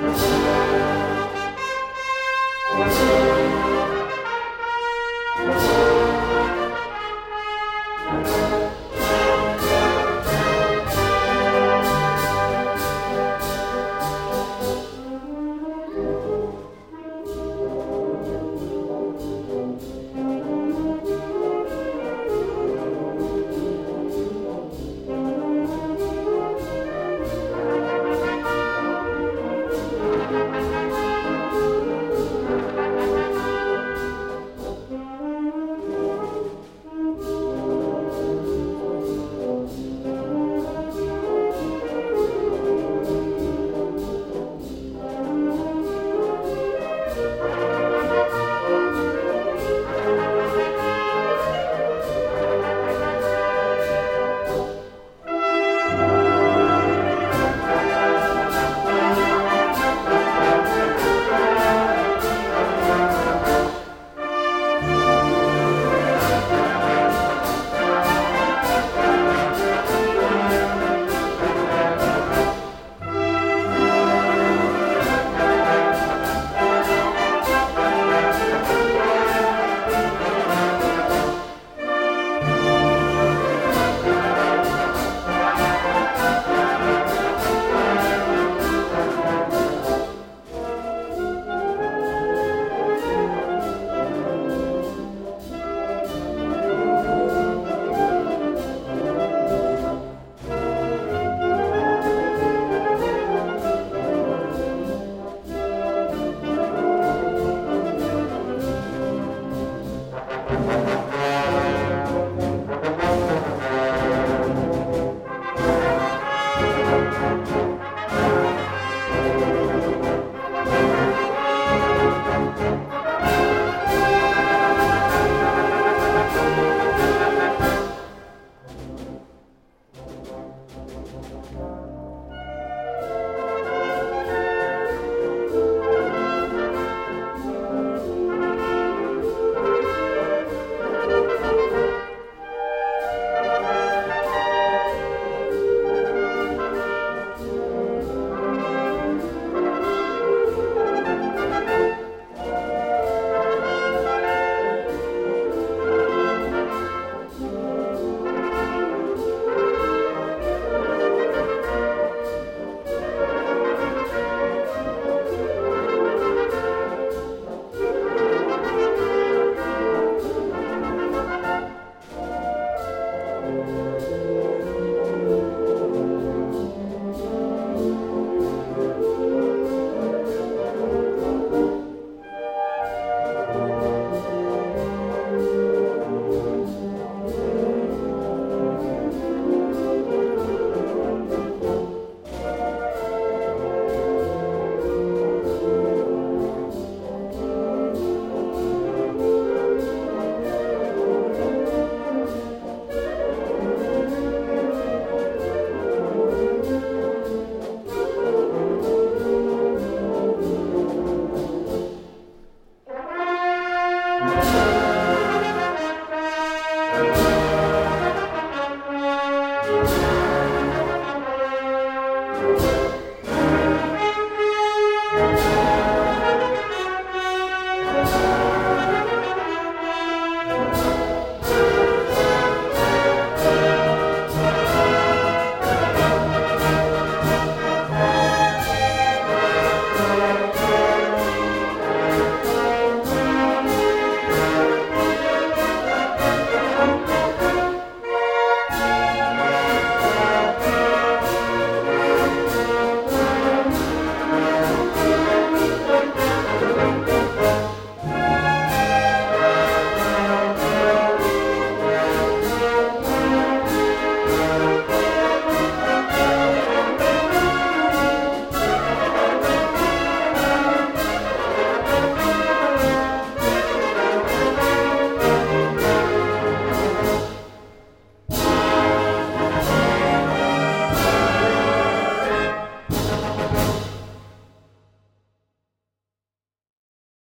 Bye.